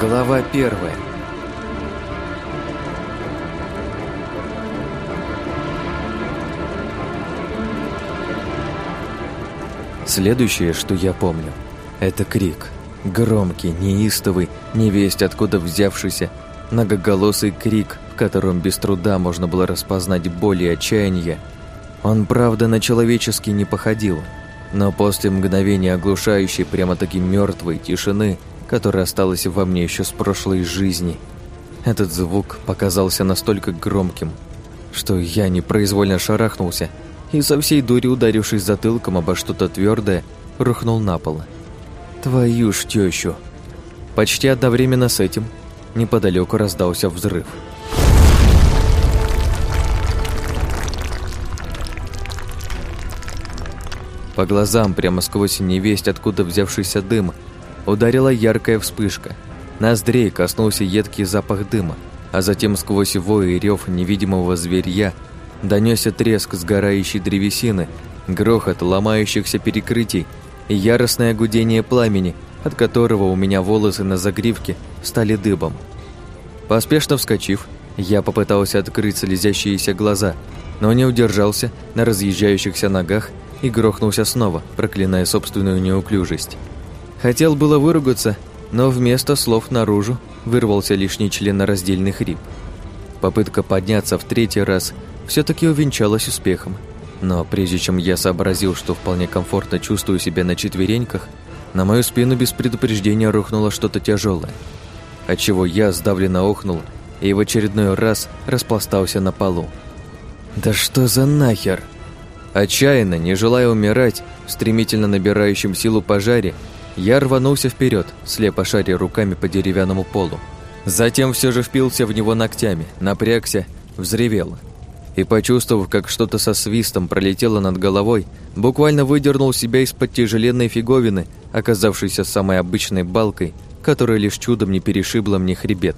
Глава первая. Следующее, что я помню, это крик. Громкий, неистовый, невесть откуда взявшийся, многоголосый крик, в котором без труда можно было распознать боль и отчаяние. Он, правда, на человеческий не походил, но после мгновения оглушающей, прямо-таки мертвой тишины – которая осталась во мне еще с прошлой жизни. Этот звук показался настолько громким, что я непроизвольно шарахнулся и со всей дури, ударившись затылком обо что-то твердое, рухнул на пол. Твою ж тещу! Почти одновременно с этим неподалеку раздался взрыв. По глазам, прямо сквозь невесть, откуда взявшийся дым, Ударила яркая вспышка. Ноздрей коснулся едкий запах дыма, а затем сквозь вой и рев невидимого зверья донесся треск сгорающей древесины, грохот ломающихся перекрытий и яростное гудение пламени, от которого у меня волосы на загривке стали дыбом. Поспешно вскочив, я попытался открыть слезящиеся глаза, но не удержался на разъезжающихся ногах и грохнулся снова, проклиная собственную неуклюжесть. Хотел было выругаться, но вместо слов наружу вырвался лишний членораздельный хрип. Попытка подняться в третий раз все таки увенчалась успехом. Но прежде чем я сообразил, что вполне комфортно чувствую себя на четвереньках, на мою спину без предупреждения рухнуло что-то тяжелое, отчего я сдавленно охнул и в очередной раз распластался на полу. «Да что за нахер?» Отчаянно, не желая умирать, в стремительно набирающем силу пожаре, я рванулся вперед, слепо шаря руками по деревянному полу. Затем все же впился в него ногтями, напрягся, взревел. И, почувствовав, как что-то со свистом пролетело над головой, буквально выдернул себя из-под тяжеленной фиговины, оказавшейся самой обычной балкой, которая лишь чудом не перешибла мне хребет.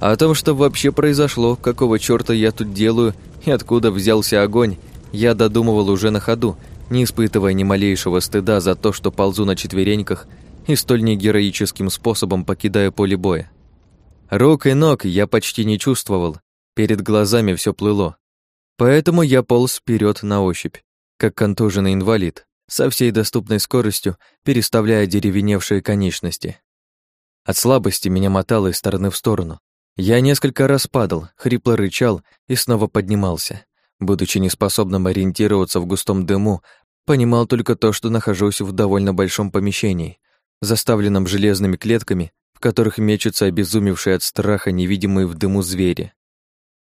О том, что вообще произошло, какого черта я тут делаю и откуда взялся огонь, я додумывал уже на ходу, не испытывая ни малейшего стыда за то, что ползу на четвереньках и столь негероическим способом покидаю поле боя. Рук и ног я почти не чувствовал, перед глазами все плыло. Поэтому я полз вперед на ощупь, как контуженный инвалид, со всей доступной скоростью переставляя деревеневшие конечности. От слабости меня мотало из стороны в сторону. Я несколько раз падал, хрипло рычал и снова поднимался. Будучи неспособным ориентироваться в густом дыму, понимал только то, что нахожусь в довольно большом помещении, заставленном железными клетками, в которых мечутся обезумевшие от страха невидимые в дыму звери.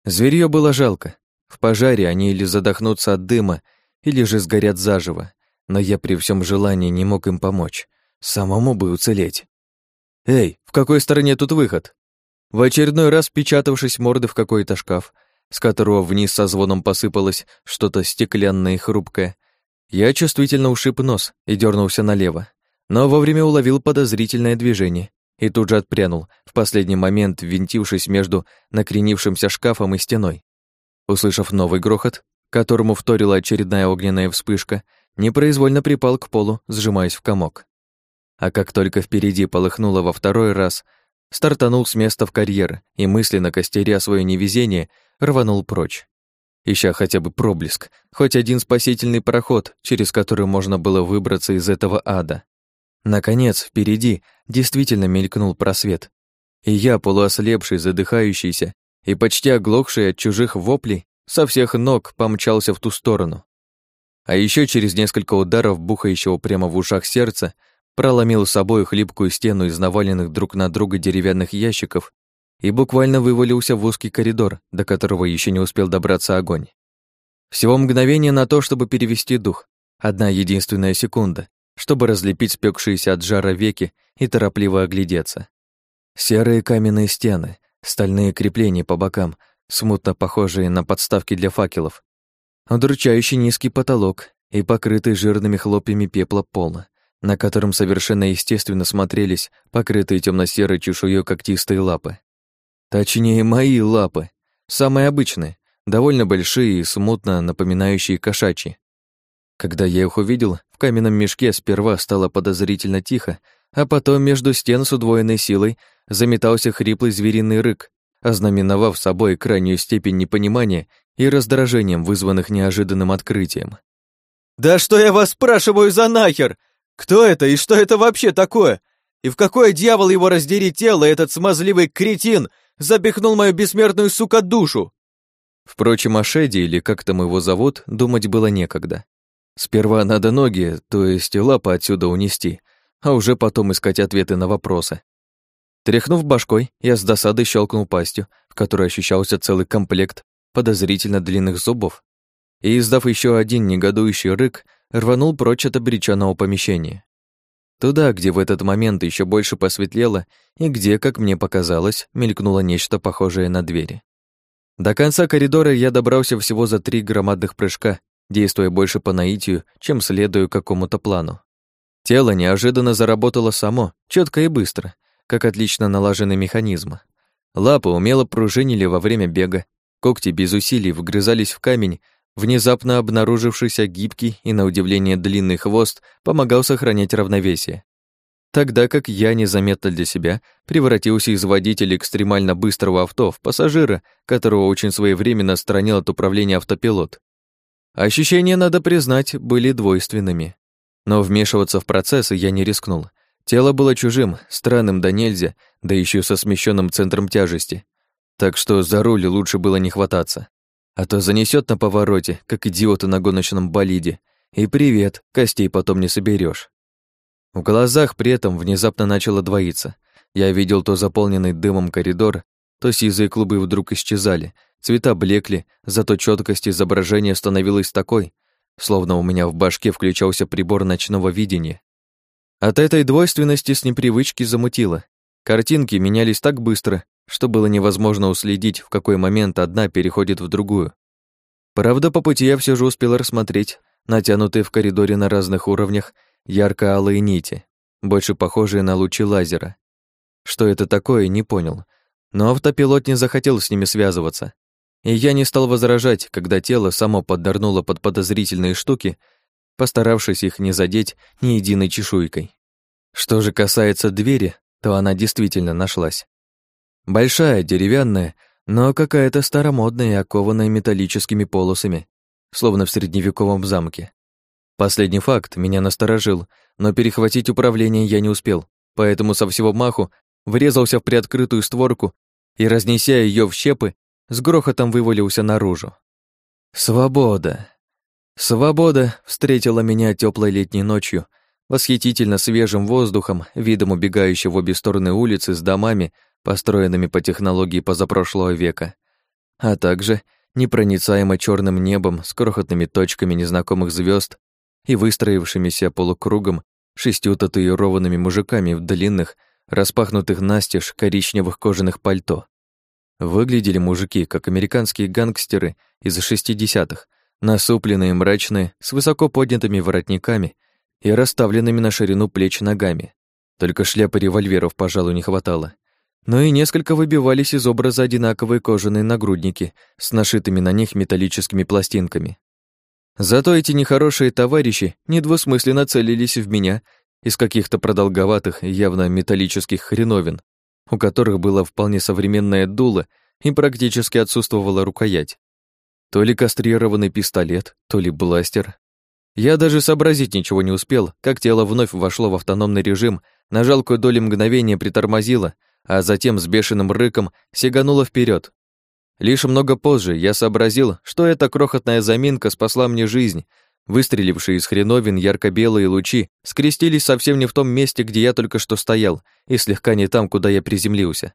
Зверьё было жалко. В пожаре они или задохнутся от дыма, или же сгорят заживо, но я при всем желании не мог им помочь. Самому бы уцелеть. «Эй, в какой стороне тут выход?» В очередной раз, печатавшись морды в какой-то шкаф, с которого вниз со звоном посыпалось что-то стеклянное и хрупкое. Я чувствительно ушиб нос и дернулся налево, но вовремя уловил подозрительное движение и тут же отпрянул, в последний момент ввинтившись между накренившимся шкафом и стеной. Услышав новый грохот, которому вторила очередная огненная вспышка, непроизвольно припал к полу, сжимаясь в комок. А как только впереди полыхнуло во второй раз, стартанул с места в карьер и мысленно костеря свое невезение, рванул прочь. Ища хотя бы проблеск, хоть один спасительный проход, через который можно было выбраться из этого ада. Наконец, впереди действительно мелькнул просвет, и я, полуослепший, задыхающийся и почти оглохший от чужих воплей, со всех ног помчался в ту сторону. А еще через несколько ударов, бухающего прямо в ушах сердца, проломил собой хлипкую стену из наваленных друг на друга деревянных ящиков и буквально вывалился в узкий коридор, до которого еще не успел добраться огонь. Всего мгновение на то, чтобы перевести дух. Одна единственная секунда, чтобы разлепить спекшиеся от жара веки и торопливо оглядеться. Серые каменные стены, стальные крепления по бокам, смутно похожие на подставки для факелов, удручающий низкий потолок и покрытый жирными хлопьями пепла пола, на котором совершенно естественно смотрелись покрытые темно серой чешуей когтистые лапы. Точнее, мои лапы. Самые обычные, довольно большие и смутно напоминающие кошачьи. Когда я их увидел, в каменном мешке сперва стало подозрительно тихо, а потом между стен с удвоенной силой заметался хриплый звериный рык, ознаменовав собой крайнюю степень непонимания и раздражением, вызванных неожиданным открытием. «Да что я вас спрашиваю за нахер? Кто это и что это вообще такое? И в какое дьявол его раздери тело этот смазливый кретин запихнул мою бессмертную, сука, душу?» Впрочем, о Шеде, или как там его зовут, думать было некогда. Сперва надо ноги, то есть лапы отсюда унести, а уже потом искать ответы на вопросы. Тряхнув башкой, я с досадой щелкнул пастью, в которой ощущался целый комплект подозрительно длинных зубов, и, издав еще один негодующий рык, рванул прочь от обреченного помещения. Туда, где в этот момент еще больше посветлело, и где, как мне показалось, мелькнуло нечто похожее на двери. До конца коридора я добрался всего за три громадных прыжка, действуя больше по наитию, чем следуя какому-то плану. Тело неожиданно заработало само, четко и быстро, как отлично налаженный механизм. Лапы умело пружинили во время бега, когти без усилий вгрызались в камень, внезапно обнаружившийся гибкий и, на удивление, длинный хвост помогал сохранять равновесие. Тогда как я незаметно для себя превратился из водителя экстремально быстрого авто в пассажира, которого очень своевременно отстранил от управления автопилот. Ощущения, надо признать, были двойственными. Но вмешиваться в процессы я не рискнул. Тело было чужим, странным да нельзя, да еще со смещенным центром тяжести. Так что за руль лучше было не хвататься. А то занесет на повороте, как идиоты на гоночном болиде. И привет, костей потом не соберешь. В глазах при этом внезапно начало двоиться. Я видел то заполненный дымом коридор, то сизые клубы вдруг исчезали, цвета блекли, зато четкость изображения становилась такой, словно у меня в башке включался прибор ночного видения. От этой двойственности с непривычки замутило. Картинки менялись так быстро, что было невозможно уследить, в какой момент одна переходит в другую. Правда, по пути я все же успел рассмотреть натянутые в коридоре на разных уровнях ярко-алые нити, больше похожие на лучи лазера. Что это такое, не понял. Но автопилот не захотел с ними связываться. И я не стал возражать, когда тело само поднырнуло под подозрительные штуки постаравшись их не задеть ни единой чешуйкой. Что же касается двери, то она действительно нашлась. Большая, деревянная, но какая-то старомодная и окованная металлическими полосами, словно в средневековом замке. Последний факт меня насторожил, но перехватить управление я не успел, поэтому со всего маху врезался в приоткрытую створку и, разнеся ее в щепы, с грохотом вывалился наружу. Свобода! Свобода встретила меня теплой летней ночью, восхитительно свежим воздухом, видом убегающей в обе стороны улицы с домами, построенными по технологии позапрошлого века, а также непроницаемо черным небом с крохотными точками незнакомых звезд и выстроившимися полукругом шестью татуированными мужиками в длинных, распахнутых настежь коричневых кожаных пальто. Выглядели мужики, как американские гангстеры из шестидесятых, насупленные, мрачные, с высоко поднятыми воротниками и расставленными на ширину плеч ногами. Только шляпы револьверов, пожалуй, не хватало. Но и несколько выбивались из образа одинаковые кожаные нагрудники с нашитыми на них металлическими пластинками. Зато эти нехорошие товарищи недвусмысленно целились в меня из каких-то продолговатых, явно металлических хреновин, у которых было вполне современное дуло и практически отсутствовала рукоять. То ли кастрированный пистолет, то ли бластер. Я даже сообразить ничего не успел, как тело вновь вошло в автономный режим, на жалкую долю мгновения притормозило, а затем с бешеным рыком сигануло вперед. Лишь много позже я сообразил, что эта крохотная заминка спасла мне жизнь. Выстрелившие из хреновин ярко-белые лучи скрестились совсем не в том месте, где я только что стоял, и слегка не там, куда я приземлился.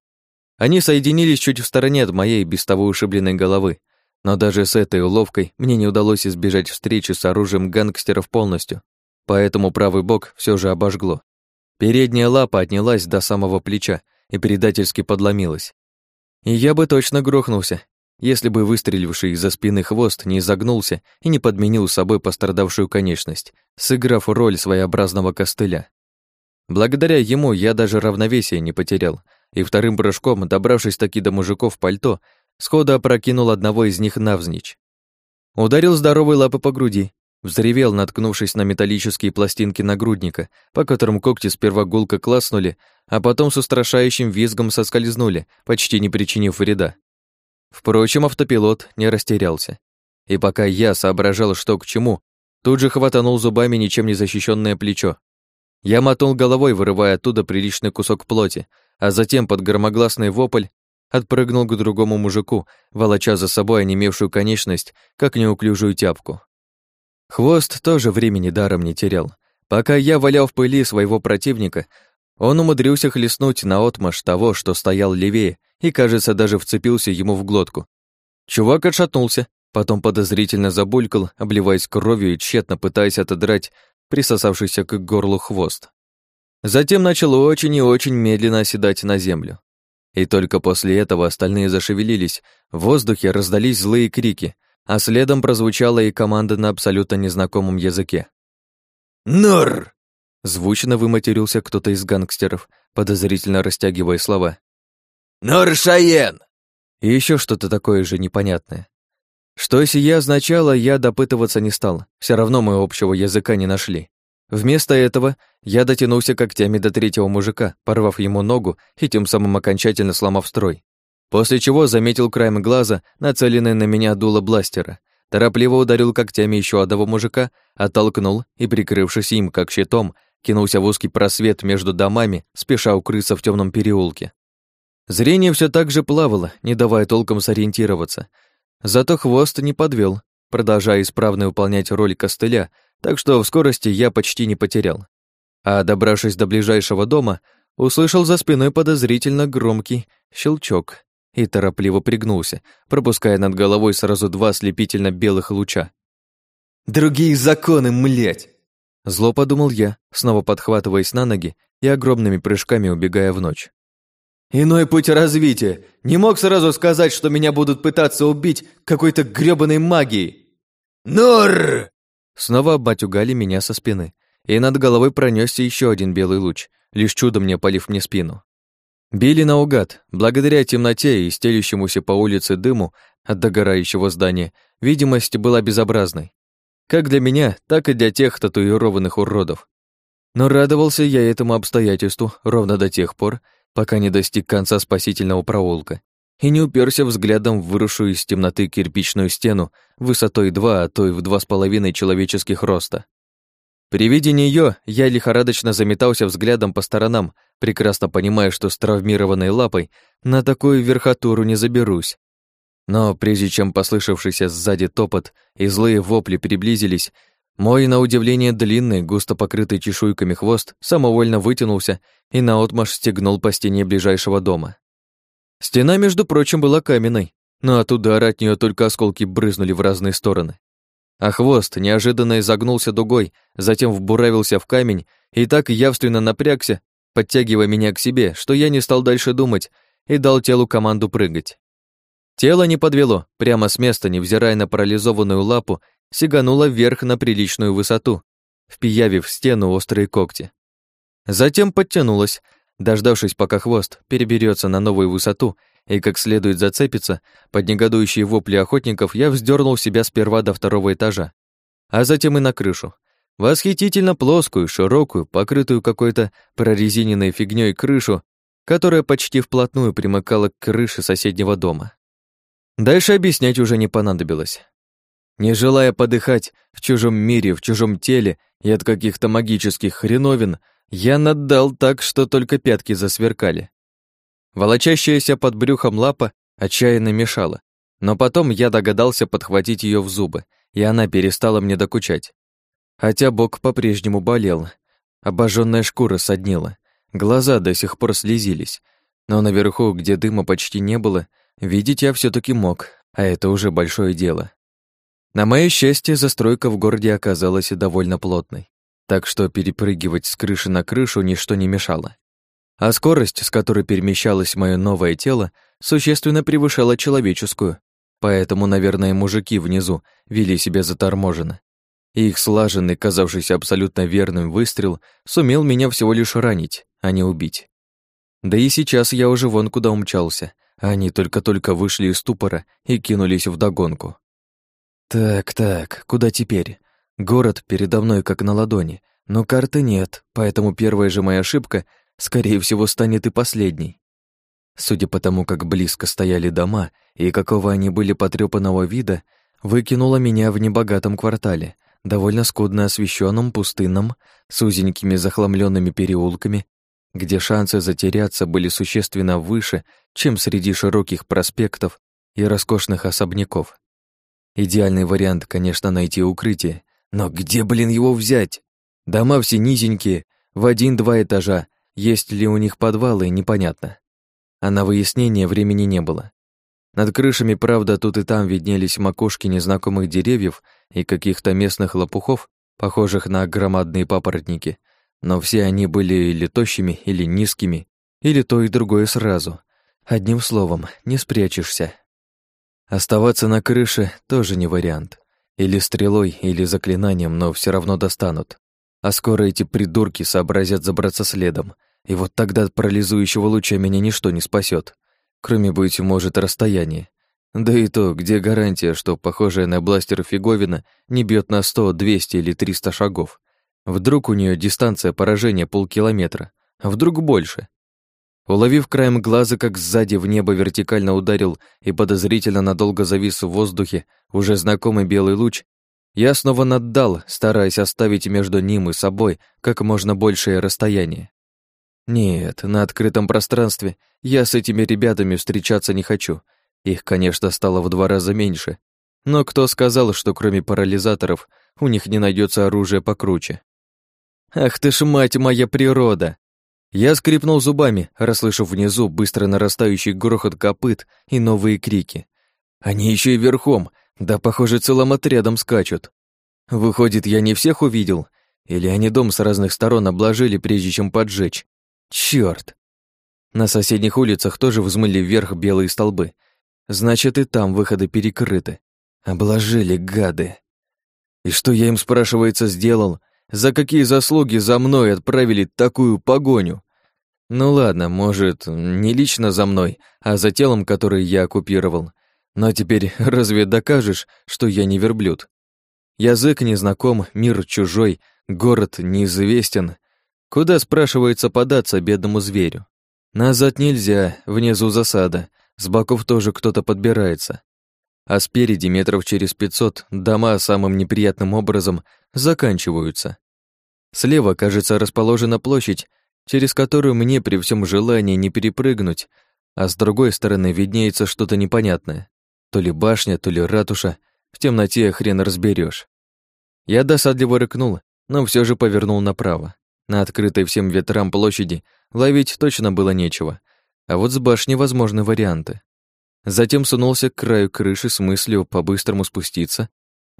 Они соединились чуть в стороне от моей без того ушибленной головы, но даже с этой уловкой мне не удалось избежать встречи с оружием гангстеров полностью, поэтому правый бок все же обожгло. Передняя лапа отнялась до самого плеча и предательски подломилась. И я бы точно грохнулся, если бы выстреливший из-за спины хвост не изогнулся и не подменил с собой пострадавшую конечность, сыграв роль своеобразного костыля. Благодаря ему я даже равновесие не потерял, и вторым прыжком, добравшись таки до мужиков в пальто, сходу опрокинул одного из них навзничь. Ударил здоровой лапы по груди, Взревел, наткнувшись на металлические пластинки нагрудника, по которым когти сперва гулко класнули, а потом с устрашающим визгом соскользнули, почти не причинив вреда. Впрочем, автопилот не растерялся. И пока я соображал, что к чему, тут же хватанул зубами ничем не защищенное плечо. Я мотнул головой, вырывая оттуда приличный кусок плоти, а затем под громогласный вопль отпрыгнул к другому мужику, волоча за собой онемевшую конечность, как неуклюжую тяпку. Хвост тоже времени даром не терял. Пока я валял в пыли своего противника, он умудрился хлестнуть наотмашь того, что стоял левее, и, кажется, даже вцепился ему в глотку. Чувак отшатнулся, потом подозрительно забулькал, обливаясь кровью и тщетно пытаясь отодрать присосавшийся к горлу хвост. Затем начал очень и очень медленно оседать на землю. И только после этого остальные зашевелились, в воздухе раздались злые крики, а следом прозвучала и команда на абсолютно незнакомом языке. «Нур!» Звучно выматерился кто-то из гангстеров, подозрительно растягивая слова. «Нур Шаен!» И еще что-то такое же непонятное. Что сие означало, я допытываться не стал, все равно мы общего языка не нашли. Вместо этого я дотянулся когтями до третьего мужика, порвав ему ногу и тем самым окончательно сломав строй. После чего заметил краем глаза, нацеленное на меня дуло бластера. Торопливо ударил когтями еще одного мужика, оттолкнул и, прикрывшись им как щитом, кинулся в узкий просвет между домами, спеша укрыться в темном переулке. Зрение все так же плавало, не давая толком сориентироваться. Зато хвост не подвел, продолжая исправно выполнять роль костыля, так что в скорости я почти не потерял. А добравшись до ближайшего дома, услышал за спиной подозрительно громкий щелчок и торопливо пригнулся, пропуская над головой сразу два слепительно белых луча. «Другие законы, млять!» Зло подумал я, снова подхватываясь на ноги и огромными прыжками убегая в ночь. «Иной путь развития! Не мог сразу сказать, что меня будут пытаться убить какой-то грёбаной магией!» «Нор!» Снова обматюгали меня со спины, и над головой пронесся еще один белый луч, лишь чудом не опалив мне спину. Били наугад, благодаря темноте и стелющемуся по улице дыму от догорающего здания, видимость была безобразной. Как для меня, так и для тех татуированных уродов. Но радовался я этому обстоятельству ровно до тех пор, пока не достиг конца спасительного проулка и не уперся взглядом в выросшую из темноты кирпичную стену высотой два, а то и в два с половиной человеческих роста. При виде нее я лихорадочно заметался взглядом по сторонам, прекрасно понимая, что с травмированной лапой на такую верхотуру не заберусь. Но прежде чем послышавшийся сзади топот и злые вопли приблизились, мой, на удивление, длинный, густо покрытый чешуйками хвост самовольно вытянулся и наотмашь стегнул по стене ближайшего дома. Стена, между прочим, была каменной, но от удара от нее только осколки брызнули в разные стороны. А хвост неожиданно изогнулся дугой, затем вбуравился в камень и так явственно напрягся, подтягивая меня к себе, что я не стал дальше думать и дал телу команду прыгать. Тело не подвело, прямо с места, невзирая на парализованную лапу, сигануло вверх на приличную высоту, впиявив в стену острые когти. Затем подтянулось, дождавшись, пока хвост переберется на новую высоту и как следует зацепится, под негодующие вопли охотников я вздернул себя сперва до второго этажа, а затем и на крышу, Восхитительно плоскую, широкую, покрытую какой-то прорезиненной фигней крышу, которая почти вплотную примыкала к крыше соседнего дома. Дальше объяснять уже не понадобилось. Не желая подыхать в чужом мире, в чужом теле и от каких-то магических хреновин, я наддал так, что только пятки засверкали. Волочащаяся под брюхом лапа отчаянно мешала, но потом я догадался подхватить ее в зубы, и она перестала мне докучать. Хотя бок по-прежнему болел, обожженная шкура соднила, глаза до сих пор слезились, но наверху, где дыма почти не было, видеть я все таки мог, а это уже большое дело. На мое счастье, застройка в городе оказалась довольно плотной, так что перепрыгивать с крыши на крышу ничто не мешало. А скорость, с которой перемещалось мое новое тело, существенно превышала человеческую, поэтому, наверное, мужики внизу вели себя заторможенно и их слаженный, казавшийся абсолютно верным выстрел сумел меня всего лишь ранить, а не убить. Да и сейчас я уже вон куда умчался, они только-только вышли из ступора и кинулись в догонку. Так, так, куда теперь? Город передо мной как на ладони, но карты нет, поэтому первая же моя ошибка, скорее всего, станет и последней. Судя по тому, как близко стояли дома и какого они были потрёпанного вида, выкинула меня в небогатом квартале, довольно скудно освещенном, пустынном, с узенькими захламленными переулками, где шансы затеряться были существенно выше, чем среди широких проспектов и роскошных особняков. Идеальный вариант, конечно, найти укрытие, но где, блин, его взять? Дома все низенькие, в один-два этажа, есть ли у них подвалы, непонятно. А на выяснение времени не было. Над крышами, правда, тут и там виднелись макушки незнакомых деревьев и каких-то местных лопухов, похожих на громадные папоротники, но все они были или тощими, или низкими, или то и другое сразу. Одним словом, не спрячешься. Оставаться на крыше тоже не вариант. Или стрелой, или заклинанием, но все равно достанут. А скоро эти придурки сообразят забраться следом, и вот тогда от парализующего луча меня ничто не спасет, кроме, быть может, расстояния. Да и то, где гарантия, что похожая на бластер фиговина не бьет на 100, 200 или 300 шагов? Вдруг у нее дистанция поражения полкилометра, вдруг больше? Уловив краем глаза, как сзади в небо вертикально ударил и подозрительно надолго завис в воздухе уже знакомый белый луч, я снова наддал, стараясь оставить между ним и собой как можно большее расстояние. Нет, на открытом пространстве я с этими ребятами встречаться не хочу. Их, конечно, стало в два раза меньше. Но кто сказал, что кроме парализаторов у них не найдется оружие покруче? Ах ты ж мать моя природа! Я скрипнул зубами, расслышав внизу быстро нарастающий грохот копыт и новые крики. Они еще и верхом, да, похоже, целым отрядом скачут. Выходит, я не всех увидел, или они дом с разных сторон обложили, прежде чем поджечь. Чёрт! На соседних улицах тоже взмыли вверх белые столбы. Значит, и там выходы перекрыты. Обложили, гады. И что я им, спрашивается, сделал? За какие заслуги за мной отправили такую погоню? Ну ладно, может, не лично за мной, а за телом, которое я оккупировал. Но теперь разве докажешь, что я не верблюд? Язык незнаком, мир чужой, город неизвестен. Куда, спрашивается, податься бедному зверю? Назад нельзя, внизу засада, с боков тоже кто-то подбирается а спереди метров через пятьсот дома самым неприятным образом заканчиваются. Слева, кажется, расположена площадь, через которую мне при всем желании не перепрыгнуть, а с другой стороны виднеется что-то непонятное. То ли башня, то ли ратуша, в темноте хрен разберешь. Я досадливо рыкнул, но все же повернул направо. На открытой всем ветрам площади ловить точно было нечего, а вот с башни возможны варианты. Затем сунулся к краю крыши с мыслью по-быстрому спуститься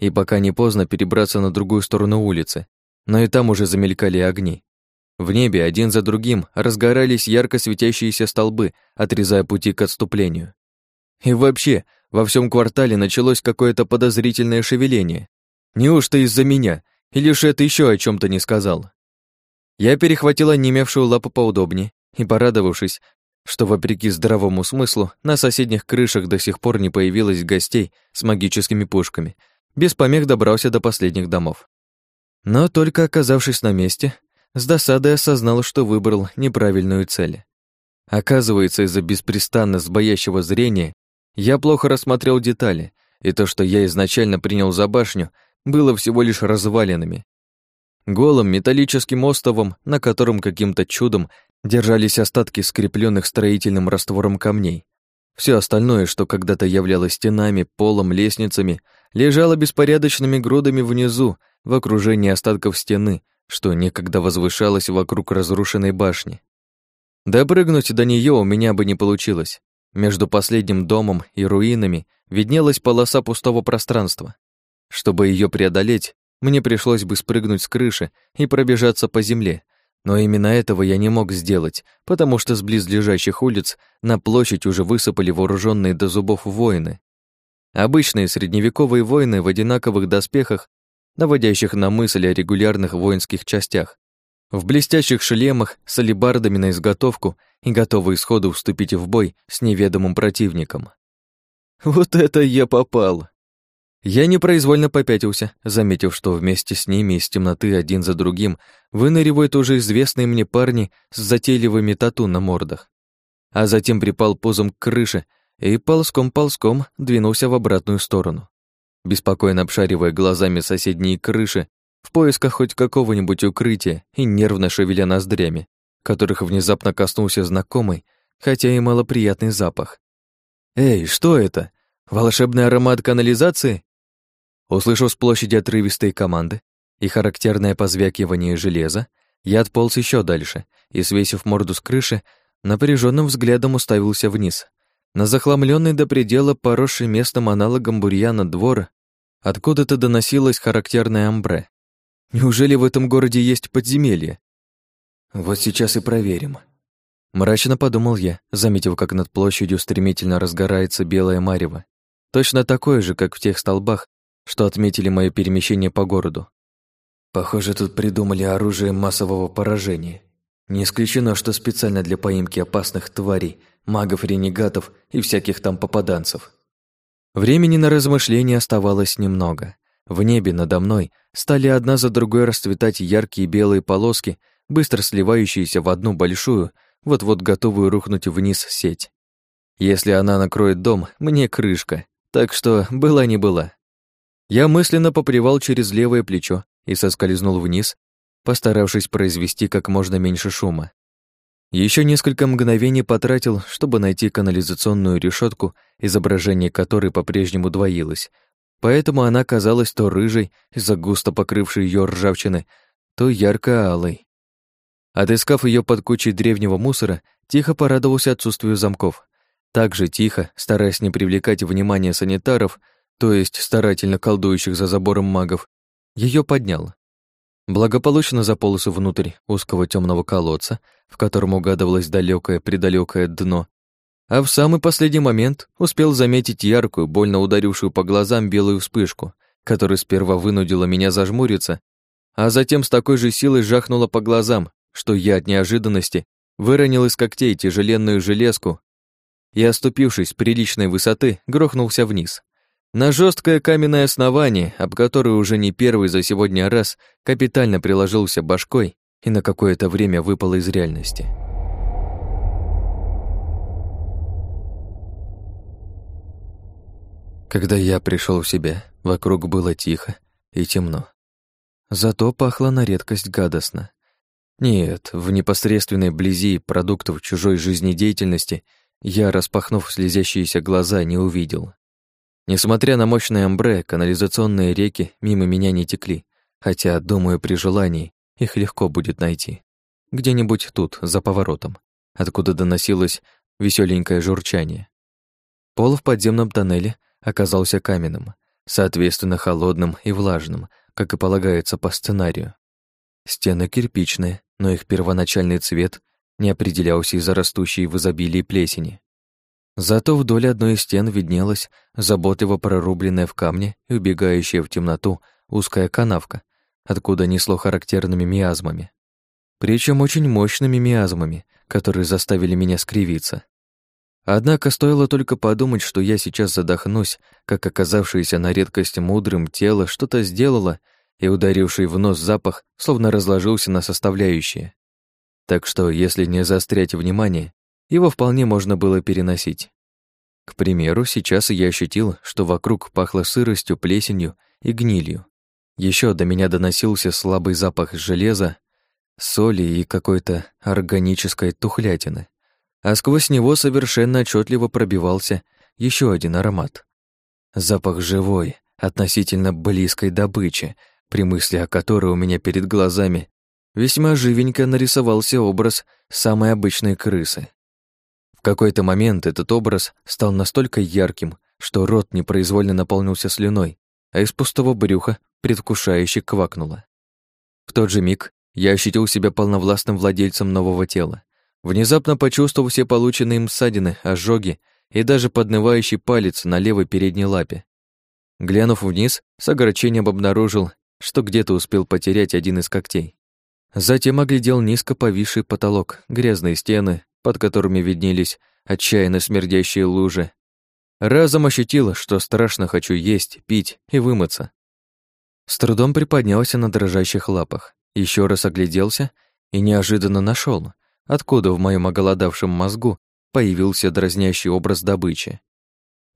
и пока не поздно перебраться на другую сторону улицы, но и там уже замелькали огни. В небе один за другим разгорались ярко светящиеся столбы, отрезая пути к отступлению. И вообще, во всем квартале началось какое-то подозрительное шевеление. Неужто из-за меня? Или же это еще о чем то не сказал? Я перехватила немевшую лапу поудобнее и, порадовавшись, что, вопреки здравому смыслу, на соседних крышах до сих пор не появилось гостей с магическими пушками, без помех добрался до последних домов. Но только оказавшись на месте, с досадой осознал, что выбрал неправильную цель. Оказывается, из-за беспрестанно сбоящего зрения я плохо рассмотрел детали, и то, что я изначально принял за башню, было всего лишь развалинами. Голым металлическим остовом, на котором каким-то чудом держались остатки скрепленных строительным раствором камней. Все остальное, что когда-то являлось стенами, полом, лестницами, лежало беспорядочными грудами внизу, в окружении остатков стены, что некогда возвышалось вокруг разрушенной башни. Допрыгнуть до нее у меня бы не получилось. Между последним домом и руинами виднелась полоса пустого пространства. Чтобы ее преодолеть, мне пришлось бы спрыгнуть с крыши и пробежаться по земле, но именно этого я не мог сделать, потому что с близлежащих улиц на площадь уже высыпали вооруженные до зубов воины. Обычные средневековые воины в одинаковых доспехах, наводящих на мысль о регулярных воинских частях, в блестящих шлемах с алебардами на изготовку и готовые сходу вступить в бой с неведомым противником. Вот это я попал! Я непроизвольно попятился, заметив, что вместе с ними из темноты один за другим выныривают уже известные мне парни с затейливыми тату на мордах. А затем припал позом к крыше и ползком-ползком двинулся в обратную сторону. Беспокойно обшаривая глазами соседние крыши, в поисках хоть какого-нибудь укрытия и нервно шевеля ноздрями, которых внезапно коснулся знакомый, хотя и малоприятный запах. «Эй, что это? Волшебный аромат канализации?» Услышав с площади отрывистые команды и характерное позвякивание железа, я отполз еще дальше и, свесив морду с крыши, напряженным взглядом уставился вниз, на захламленный до предела поросший местным аналогом бурьяна двор, откуда-то доносилось характерное амбре. Неужели в этом городе есть подземелье? Вот сейчас и проверим. Мрачно подумал я, заметив, как над площадью стремительно разгорается белое марево. Точно такое же, как в тех столбах, что отметили мое перемещение по городу. Похоже, тут придумали оружие массового поражения. Не исключено, что специально для поимки опасных тварей, магов-ренегатов и всяких там попаданцев. Времени на размышления оставалось немного. В небе надо мной стали одна за другой расцветать яркие белые полоски, быстро сливающиеся в одну большую, вот-вот готовую рухнуть вниз сеть. Если она накроет дом, мне крышка, так что была не была. Я мысленно поплевал через левое плечо и соскользнул вниз, постаравшись произвести как можно меньше шума. Еще несколько мгновений потратил, чтобы найти канализационную решетку, изображение которой по-прежнему двоилось, поэтому она казалась то рыжей, из-за густо покрывшей ее ржавчины, то ярко-алой. Отыскав ее под кучей древнего мусора, тихо порадовался отсутствию замков. Также тихо, стараясь не привлекать внимания санитаров, то есть старательно колдующих за забором магов, ее поднял. Благополучно заполз внутрь узкого темного колодца, в котором угадывалось далекое-предалекое дно, а в самый последний момент успел заметить яркую, больно ударившую по глазам белую вспышку, которая сперва вынудила меня зажмуриться, а затем с такой же силой жахнула по глазам, что я от неожиданности выронил из когтей тяжеленную железку и, оступившись с приличной высоты, грохнулся вниз на жесткое каменное основание, об которое уже не первый за сегодня раз капитально приложился башкой и на какое-то время выпал из реальности. Когда я пришел в себя, вокруг было тихо и темно. Зато пахло на редкость гадостно. Нет, в непосредственной близи продуктов чужой жизнедеятельности я, распахнув слезящиеся глаза, не увидел. Несмотря на мощное амбре, канализационные реки мимо меня не текли, хотя, думаю, при желании их легко будет найти. Где-нибудь тут, за поворотом, откуда доносилось веселенькое журчание. Пол в подземном тоннеле оказался каменным, соответственно, холодным и влажным, как и полагается по сценарию. Стены кирпичные, но их первоначальный цвет не определялся из-за растущей в изобилии плесени. Зато вдоль одной из стен виднелась заботливо прорубленная в камне и убегающая в темноту узкая канавка, откуда несло характерными миазмами. Причем очень мощными миазмами, которые заставили меня скривиться. Однако стоило только подумать, что я сейчас задохнусь, как оказавшееся на редкость мудрым тело что-то сделало, и ударивший в нос запах словно разложился на составляющие. Так что, если не заострять внимание, его вполне можно было переносить. К примеру, сейчас я ощутил, что вокруг пахло сыростью, плесенью и гнилью. Еще до меня доносился слабый запах железа, соли и какой-то органической тухлятины. А сквозь него совершенно отчетливо пробивался еще один аромат. Запах живой, относительно близкой добычи, при мысли о которой у меня перед глазами весьма живенько нарисовался образ самой обычной крысы. В какой-то момент этот образ стал настолько ярким, что рот непроизвольно наполнился слюной, а из пустого брюха предвкушающе квакнуло. В тот же миг я ощутил себя полновластным владельцем нового тела. Внезапно почувствовал все полученные им ссадины, ожоги и даже поднывающий палец на левой передней лапе. Глянув вниз, с огорчением обнаружил, что где-то успел потерять один из когтей. Затем оглядел низко повисший потолок, грязные стены, под которыми виднелись отчаянно смердящие лужи, Разом ощутила, что страшно хочу есть, пить и вымыться. С трудом приподнялся на дрожащих лапах, еще раз огляделся и неожиданно нашел, откуда в моем оголодавшем мозгу появился дразнящий образ добычи.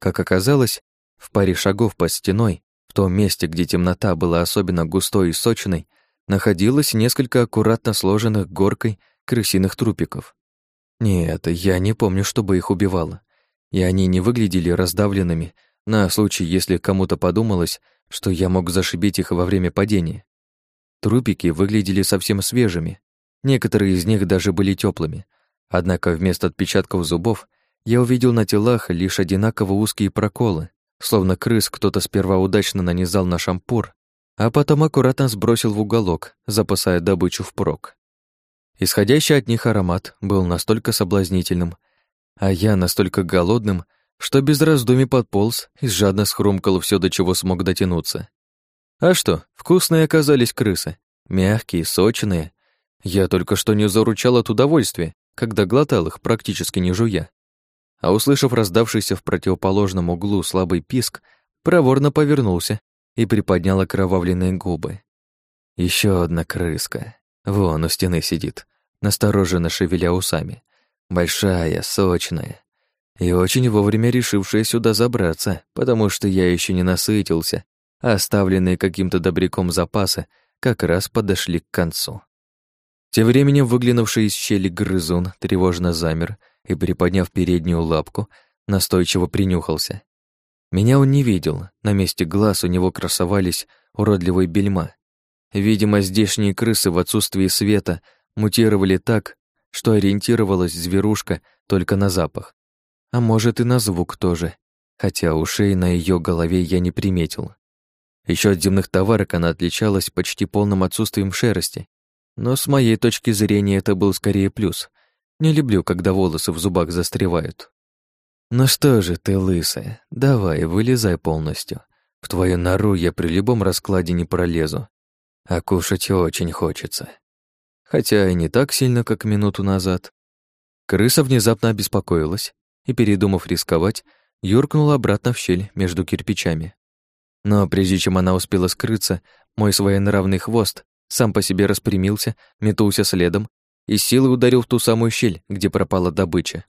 Как оказалось, в паре шагов под стеной, в том месте, где темнота была особенно густой и сочной, находилось несколько аккуратно сложенных горкой крысиных трупиков. Нет, я не помню, чтобы их убивало. И они не выглядели раздавленными, на случай, если кому-то подумалось, что я мог зашибить их во время падения. Трупики выглядели совсем свежими. Некоторые из них даже были теплыми. Однако вместо отпечатков зубов я увидел на телах лишь одинаково узкие проколы, словно крыс кто-то сперва удачно нанизал на шампур, а потом аккуратно сбросил в уголок, запасая добычу впрок. Исходящий от них аромат был настолько соблазнительным, а я настолько голодным, что без раздумий подполз и жадно схрумкал все, до чего смог дотянуться. А что, вкусные оказались крысы, мягкие, сочные. Я только что не заручал от удовольствия, когда глотал их, практически не жуя. А услышав раздавшийся в противоположном углу слабый писк, проворно повернулся и приподнял окровавленные губы. Еще одна крыска. Вон у стены сидит, настороженно шевеля усами. Большая, сочная. И очень вовремя решившая сюда забраться, потому что я еще не насытился, а оставленные каким-то добряком запасы как раз подошли к концу. Тем временем выглянувший из щели грызун тревожно замер и, приподняв переднюю лапку, настойчиво принюхался. Меня он не видел, на месте глаз у него красовались уродливые бельма. Видимо, здешние крысы в отсутствии света мутировали так, что ориентировалась зверушка только на запах. А может и на звук тоже, хотя ушей на ее голове я не приметил. Еще от земных товарок она отличалась почти полным отсутствием шерсти, но с моей точки зрения это был скорее плюс. Не люблю, когда волосы в зубах застревают. «Ну что же ты, лысая, давай, вылезай полностью. В твою нору я при любом раскладе не пролезу. А кушать очень хочется. Хотя и не так сильно, как минуту назад». Крыса внезапно обеспокоилась и, передумав рисковать, юркнула обратно в щель между кирпичами. Но прежде чем она успела скрыться, мой своенравный хвост сам по себе распрямился, метнулся следом и силой ударил в ту самую щель, где пропала добыча.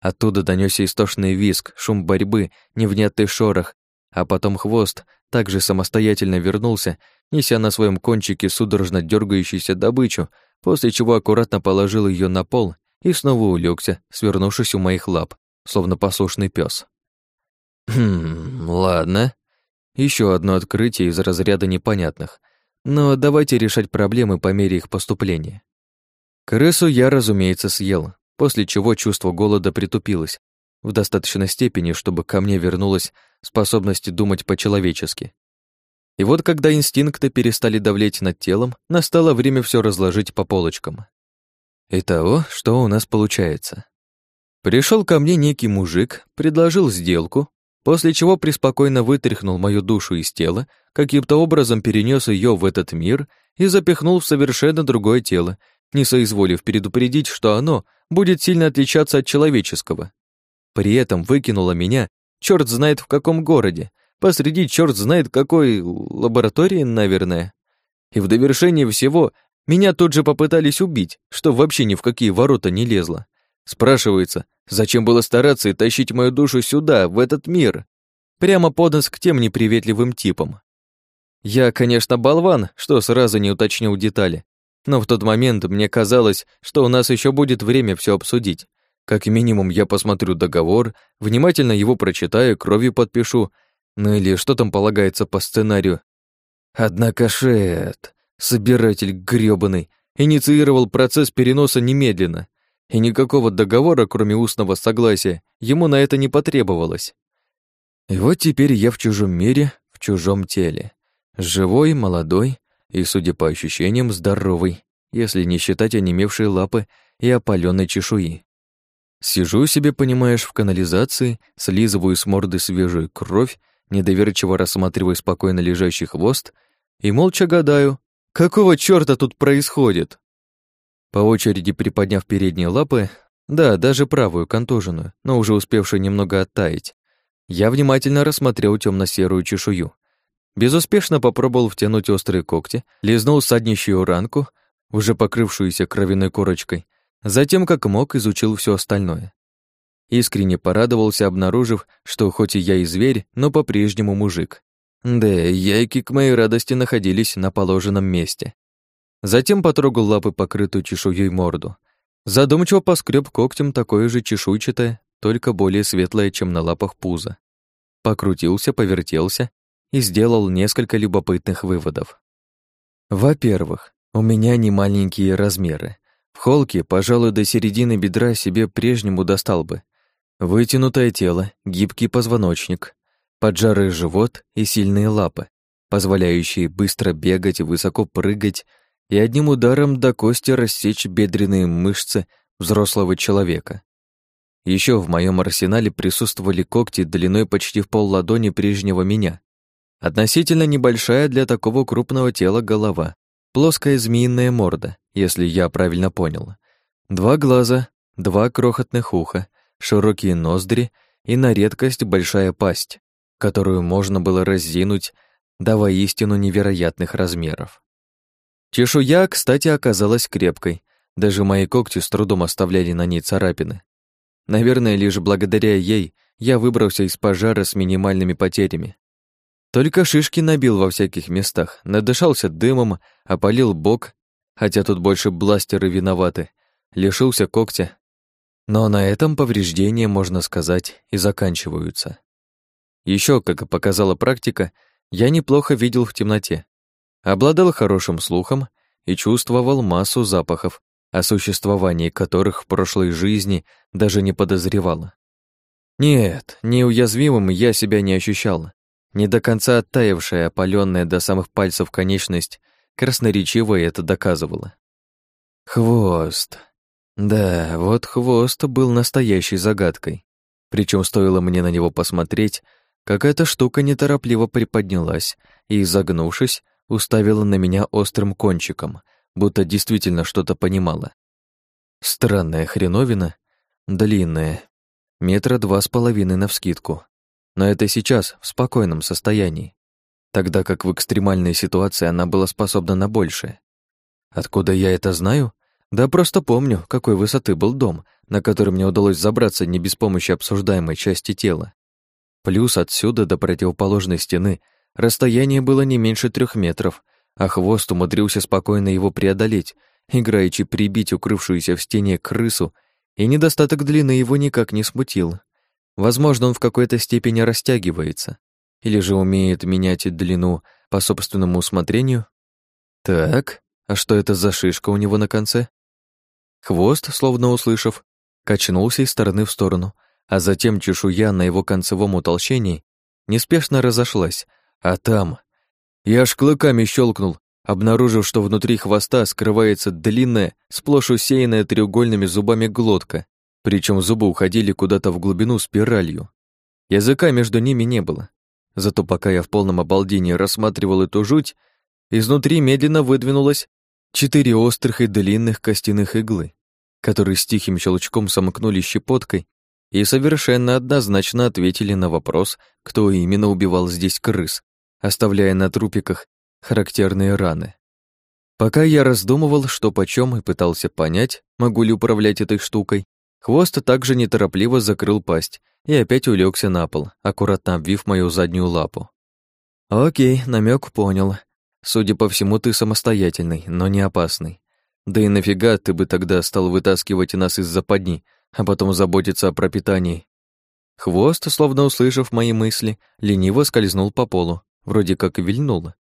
Оттуда донёсся истошный визг, шум борьбы, невнятный шорох, а потом хвост также самостоятельно вернулся, неся на своем кончике судорожно дергающуюся добычу, после чего аккуратно положил ее на пол и снова улегся, свернувшись у моих лап, словно послушный пес. Хм, ладно. Еще одно открытие из разряда непонятных. Но давайте решать проблемы по мере их поступления. Крысу я, разумеется, съел, после чего чувство голода притупилось в достаточной степени, чтобы ко мне вернулась способность думать по-человечески. И вот когда инстинкты перестали давлеть над телом, настало время все разложить по полочкам. Итого, что у нас получается? Пришел ко мне некий мужик, предложил сделку, после чего преспокойно вытряхнул мою душу из тела, каким-то образом перенес ее в этот мир и запихнул в совершенно другое тело, не соизволив предупредить, что оно будет сильно отличаться от человеческого. При этом выкинула меня черт знает в каком городе, посреди черт знает какой лаборатории, наверное. И в довершение всего меня тут же попытались убить, что вообще ни в какие ворота не лезло. Спрашивается, зачем было стараться и тащить мою душу сюда, в этот мир? Прямо под нос к тем неприветливым типам. Я, конечно, болван, что сразу не уточнил детали, но в тот момент мне казалось, что у нас еще будет время все обсудить. Как минимум я посмотрю договор, внимательно его прочитаю, кровью подпишу, ну или что там полагается по сценарию. Однако Шет, собиратель грёбаный, инициировал процесс переноса немедленно, и никакого договора, кроме устного согласия, ему на это не потребовалось. И вот теперь я в чужом мире, в чужом теле. Живой, молодой, и, судя по ощущениям, здоровый, если не считать онемевшие лапы и опаленной чешуи. Сижу себе, понимаешь, в канализации, слизываю с морды свежую кровь, недоверчиво рассматриваю спокойно лежащий хвост и молча гадаю, какого чёрта тут происходит? По очереди приподняв передние лапы, да, даже правую, контуженную, но уже успевшую немного оттаять, Я внимательно рассмотрел темно-серую чешую. Безуспешно попробовал втянуть острые когти, лизнул саднищую ранку, уже покрывшуюся кровяной корочкой, затем, как мог, изучил все остальное. Искренне порадовался, обнаружив, что хоть и я и зверь, но по-прежнему мужик. Да, яйки к моей радости находились на положенном месте. Затем потрогал лапы, покрытую чешуей морду. Задумчиво поскреб когтем такое же чешуйчатое, только более светлое, чем на лапах пузо. Покрутился, повертелся и сделал несколько любопытных выводов. Во-первых, у меня не маленькие размеры. В холке, пожалуй, до середины бедра себе прежнему достал бы. Вытянутое тело, гибкий позвоночник, поджарый живот и сильные лапы, позволяющие быстро бегать, высоко прыгать и одним ударом до кости рассечь бедренные мышцы взрослого человека. Еще в моем арсенале присутствовали когти длиной почти в пол ладони прежнего меня. Относительно небольшая для такого крупного тела голова, плоская змеиная морда, если я правильно понял. Два глаза, два крохотных уха, широкие ноздри и на редкость большая пасть, которую можно было разинуть до воистину невероятных размеров. Чешуя, кстати, оказалась крепкой, даже мои когти с трудом оставляли на ней царапины. Наверное, лишь благодаря ей я выбрался из пожара с минимальными потерями. Только шишки набил во всяких местах, надышался дымом, опалил бок, хотя тут больше бластеры виноваты, лишился когтя. Но на этом повреждения, можно сказать, и заканчиваются. Еще, как и показала практика, я неплохо видел в темноте обладал хорошим слухом и чувствовал массу запахов, о существовании которых в прошлой жизни даже не подозревала. Нет, неуязвимым я себя не ощущал. Не до конца оттаившая, опаленная до самых пальцев конечность, красноречиво это доказывала. Хвост. Да, вот хвост был настоящей загадкой. Причем стоило мне на него посмотреть, как эта штука неторопливо приподнялась и, изогнувшись, уставила на меня острым кончиком, будто действительно что-то понимала. Странная хреновина, длинная, метра два с половиной навскидку. Но это сейчас, в спокойном состоянии, тогда как в экстремальной ситуации она была способна на большее. Откуда я это знаю? Да просто помню, какой высоты был дом, на который мне удалось забраться не без помощи обсуждаемой части тела. Плюс отсюда до противоположной стены Расстояние было не меньше трех метров, а хвост умудрился спокойно его преодолеть, играючи прибить укрывшуюся в стене крысу, и недостаток длины его никак не смутил. Возможно, он в какой-то степени растягивается, или же умеет менять длину по собственному усмотрению. Так, а что это за шишка у него на конце? Хвост, словно услышав, качнулся из стороны в сторону, а затем чешуя на его концевом утолщении неспешно разошлась, а там... Я аж клыками щелкнул, обнаружив, что внутри хвоста скрывается длинная, сплошь усеянная треугольными зубами глотка, причем зубы уходили куда-то в глубину спиралью. Языка между ними не было. Зато пока я в полном обалдении рассматривал эту жуть, изнутри медленно выдвинулось четыре острых и длинных костяных иглы, которые с тихим щелчком сомкнули щепоткой и совершенно однозначно ответили на вопрос, кто именно убивал здесь крыс оставляя на трупиках характерные раны. Пока я раздумывал, что почем, и пытался понять, могу ли управлять этой штукой, хвост также неторопливо закрыл пасть и опять улегся на пол, аккуратно обвив мою заднюю лапу. «Окей, намек понял. Судя по всему, ты самостоятельный, но не опасный. Да и нафига ты бы тогда стал вытаскивать нас из западни, а потом заботиться о пропитании?» Хвост, словно услышав мои мысли, лениво скользнул по полу, вроде как и вильнула.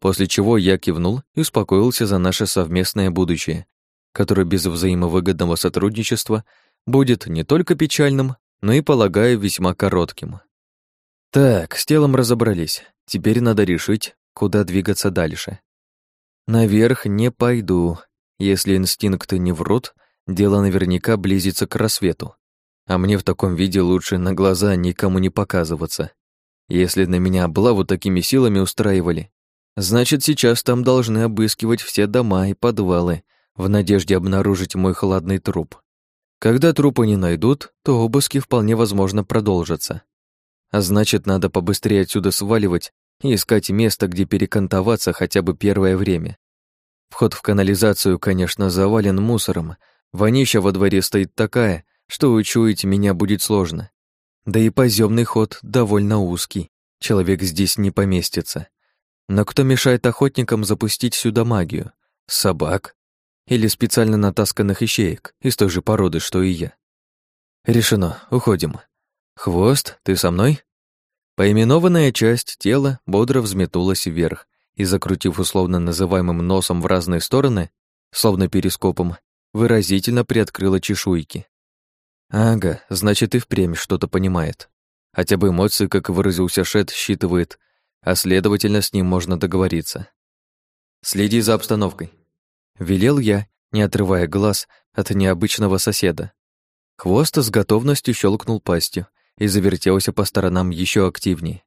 После чего я кивнул и успокоился за наше совместное будущее, которое без взаимовыгодного сотрудничества будет не только печальным, но и, полагаю, весьма коротким. Так, с телом разобрались. Теперь надо решить, куда двигаться дальше. Наверх не пойду. Если инстинкты не врут, дело наверняка близится к рассвету. А мне в таком виде лучше на глаза никому не показываться. Если на меня облаву такими силами устраивали, значит, сейчас там должны обыскивать все дома и подвалы в надежде обнаружить мой хладный труп. Когда трупы не найдут, то обыски вполне возможно продолжатся. А значит, надо побыстрее отсюда сваливать и искать место, где перекантоваться хотя бы первое время. Вход в канализацию, конечно, завален мусором. Вонища во дворе стоит такая, что учуять меня будет сложно. Да и поземный ход довольно узкий. Человек здесь не поместится. Но кто мешает охотникам запустить сюда магию? Собак? Или специально натасканных ищеек из той же породы, что и я? Решено, уходим. Хвост, ты со мной? Поименованная часть тела бодро взметнулась вверх и, закрутив условно называемым носом в разные стороны, словно перископом, выразительно приоткрыла чешуйки. Ага, значит и впрямь что-то понимает. Хотя бы эмоции, как выразился Шет, считывает, а следовательно, с ним можно договориться. «Следи за обстановкой», — велел я, не отрывая глаз от необычного соседа. Хвост с готовностью щелкнул пастью и завертелся по сторонам еще активнее.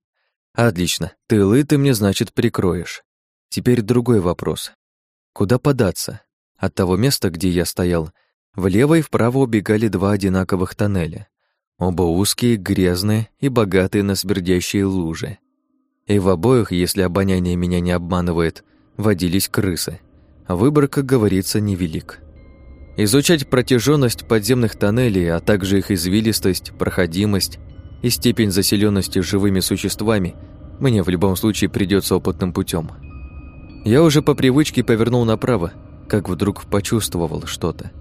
«Отлично, тылы ты мне, значит, прикроешь. Теперь другой вопрос. Куда податься? От того места, где я стоял, влево и вправо убегали два одинаковых тоннеля. Оба узкие, грязные и богатые на смердящие лужи. И в обоих, если обоняние меня не обманывает, водились крысы. Выбор, как говорится, невелик. Изучать протяженность подземных тоннелей, а также их извилистость, проходимость и степень заселенности живыми существами мне в любом случае придется опытным путем. Я уже по привычке повернул направо, как вдруг почувствовал что-то.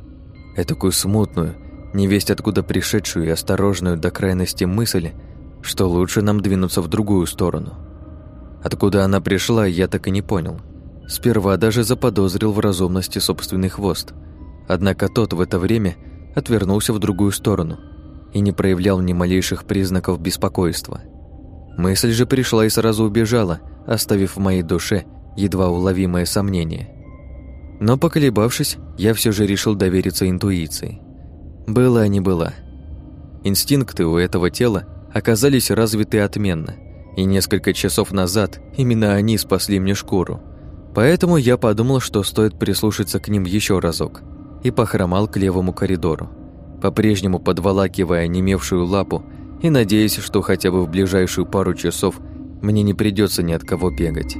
Этакую смутную, невесть откуда пришедшую и осторожную до крайности мысль, что лучше нам двинуться в другую сторону. Откуда она пришла, я так и не понял. Сперва даже заподозрил в разумности собственный хвост. Однако тот в это время отвернулся в другую сторону и не проявлял ни малейших признаков беспокойства. Мысль же пришла и сразу убежала, оставив в моей душе едва уловимое сомнение. Но поколебавшись, я все же решил довериться интуиции. Была не была. Инстинкты у этого тела оказались развиты отменно, и несколько часов назад именно они спасли мне шкуру. Поэтому я подумал, что стоит прислушаться к ним еще разок, и похромал к левому коридору, по-прежнему подволакивая немевшую лапу и надеясь, что хотя бы в ближайшую пару часов мне не придется ни от кого бегать.